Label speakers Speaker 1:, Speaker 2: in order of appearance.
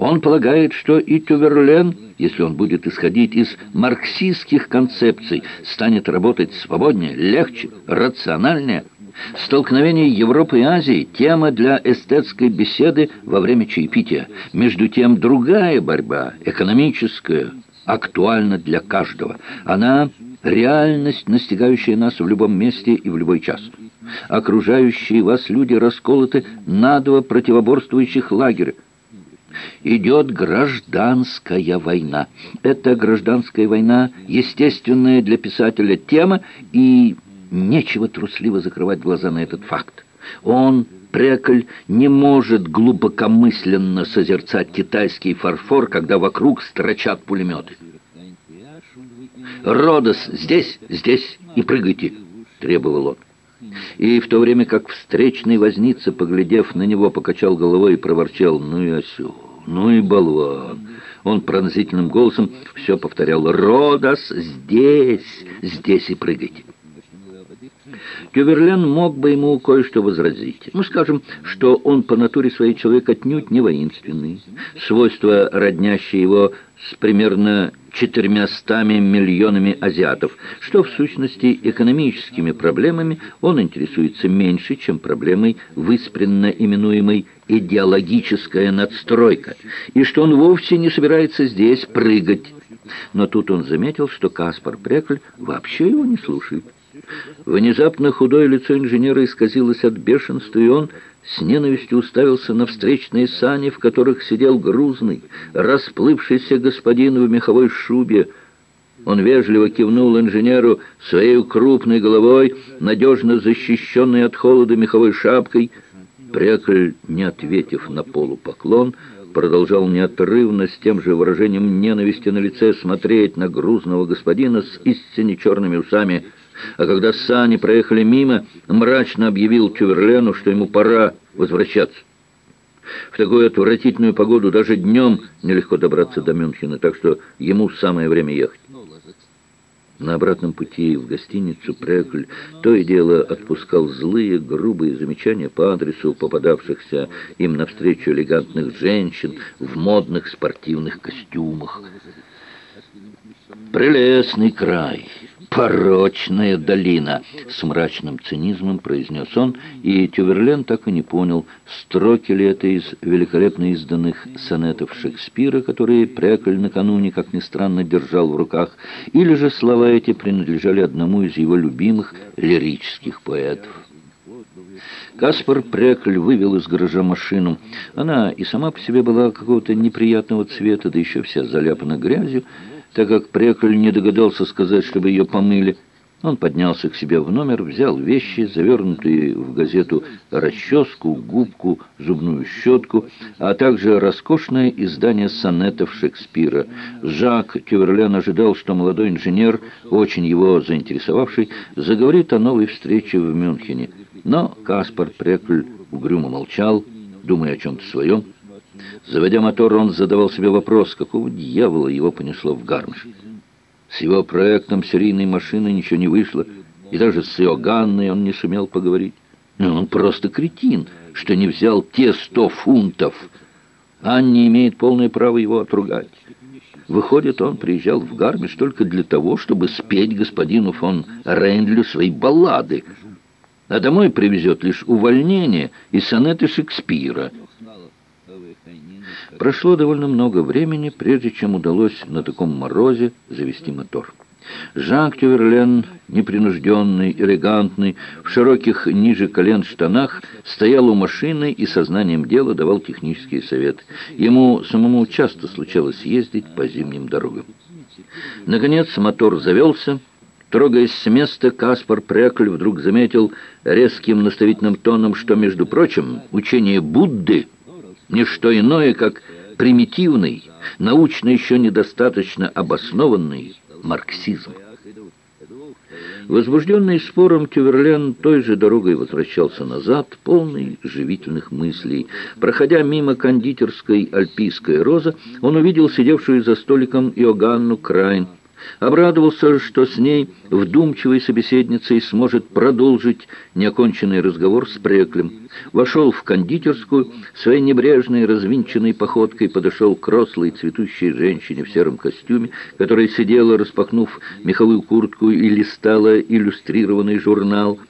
Speaker 1: Он полагает, что и Тюверлен, если он будет исходить из марксистских концепций, станет работать свободнее, легче, рациональнее. Столкновение Европы и Азии – тема для эстетской беседы во время чаепития. Между тем, другая борьба, экономическая, актуальна для каждого. Она – реальность, настигающая нас в любом месте и в любой час. Окружающие вас люди расколоты на два противоборствующих лагеря. Идет гражданская война. Это гражданская война, естественная для писателя тема, и нечего трусливо закрывать глаза на этот факт. Он, Прекль, не может глубокомысленно созерцать китайский фарфор, когда вокруг строчат пулеметы. «Родос, здесь, здесь и прыгайте!» — требовал он. И в то время как встречный возница, поглядев на него, покачал головой и проворчал «Ну и осел, ну и болван!» Он пронзительным голосом все повторял «Родос, здесь, здесь и прыгайте!» Тюверлен мог бы ему кое-что возразить. Ну, скажем, что он по натуре своей человек отнюдь не воинственный. Свойства, роднящие его с примерно четырьмястами миллионами азиатов, что в сущности экономическими проблемами он интересуется меньше, чем проблемой, выспренно именуемой идеологическая надстройка, и что он вовсе не собирается здесь прыгать. Но тут он заметил, что Каспар Прекль вообще его не слушает. Внезапно худое лицо инженера исказилось от бешенства, и он с ненавистью уставился на встречные сани, в которых сидел грузный, расплывшийся господин в меховой шубе. Он вежливо кивнул инженеру своей крупной головой, надежно защищенной от холода меховой шапкой. Прекль, не ответив на полупоклон, продолжал неотрывно с тем же выражением ненависти на лице смотреть на грузного господина с истинно черными усами — а когда сани проехали мимо, мрачно объявил Тюверлену, что ему пора возвращаться. В такую отвратительную погоду даже днем нелегко добраться до Мюнхена, так что ему самое время ехать. На обратном пути в гостиницу Прекль то и дело отпускал злые, грубые замечания по адресу попадавшихся им навстречу элегантных женщин в модных спортивных костюмах. «Прелестный край!» «Порочная долина!» — с мрачным цинизмом произнес он, и Тюверлен так и не понял, строки ли это из великолепно изданных сонетов Шекспира, которые Преколь накануне, как ни странно, держал в руках, или же слова эти принадлежали одному из его любимых лирических поэтов. Каспар Прекль вывел из гаража машину. Она и сама по себе была какого-то неприятного цвета, да еще вся заляпана грязью, так как Прекль не догадался сказать, чтобы ее помыли. Он поднялся к себе в номер, взял вещи, завернутые в газету расческу, губку, зубную щетку, а также роскошное издание сонетов Шекспира. Жак Тюверлен ожидал, что молодой инженер, очень его заинтересовавший, заговорит о новой встрече в Мюнхене. Но Каспар Прекль угрюмо молчал, думая о чем-то своем. Заводя мотор, он задавал себе вопрос, какого дьявола его понесло в Гармш. С его проектом серийной машины ничего не вышло, и даже с Иоганной он не сумел поговорить. Ну, он просто кретин, что не взял те сто фунтов. Анни имеет полное право его отругать. Выходит, он приезжал в Гармиш только для того, чтобы спеть господину фон Рейндлю свои баллады, а домой привезет лишь увольнение и сонеты Шекспира — Прошло довольно много времени, прежде чем удалось на таком морозе завести мотор. Жак Тюверлен, непринужденный, элегантный, в широких ниже колен штанах, стоял у машины и сознанием дела давал технические советы. Ему самому часто случалось ездить по зимним дорогам. Наконец мотор завелся. Трогаясь с места, Каспар Прекль вдруг заметил резким наставительным тоном, что, между прочим, учение Будды — не что иное, как примитивный, научно еще недостаточно обоснованный марксизм. Возбужденный спором, Тюверлен той же дорогой возвращался назад, полный живительных мыслей. Проходя мимо кондитерской «Альпийская роза», он увидел сидевшую за столиком Иоганну Крайн. Обрадовался, что с ней вдумчивой собеседницей сможет продолжить неоконченный разговор с Преклем. Вошел в кондитерскую, своей небрежной, развинченной походкой подошел к рослой цветущей женщине в сером костюме, которая сидела, распахнув меховую куртку и листала иллюстрированный журнал –